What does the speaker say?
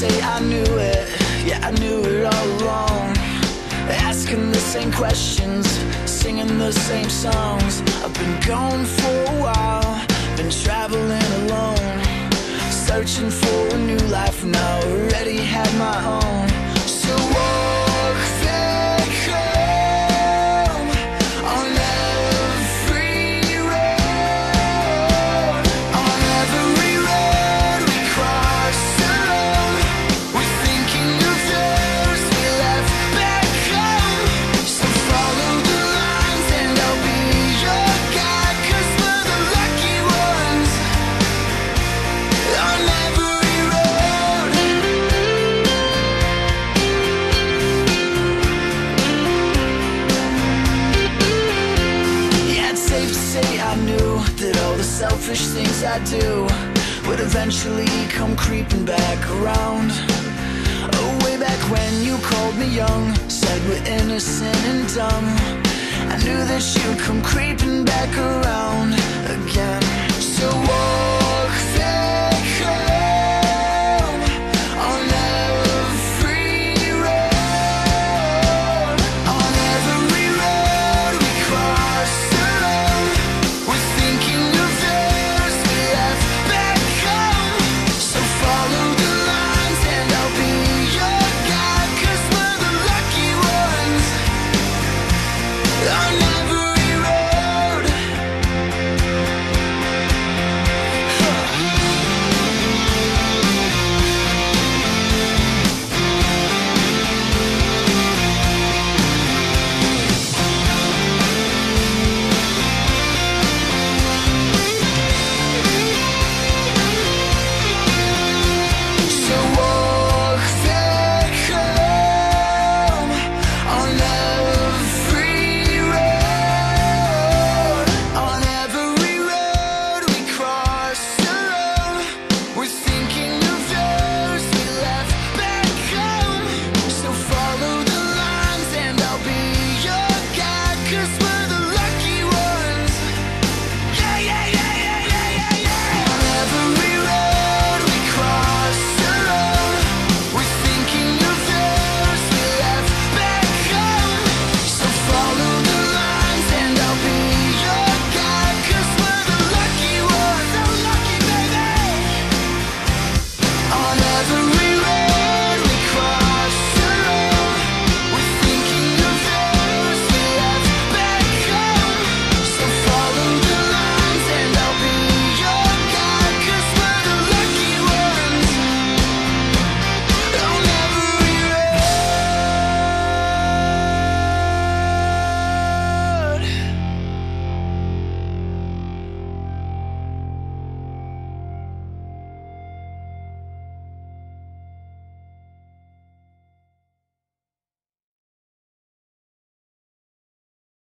say I knew it, yeah, I knew it all along. Asking the same questions, singing the same songs. I've been gone for a while, been traveling alone. Searching for a new life now, already had my own. So selfish things I do would eventually come creeping back around. Oh, way back when you called me young, said we're innocent and dumb. I knew that you'd come creeping back around again.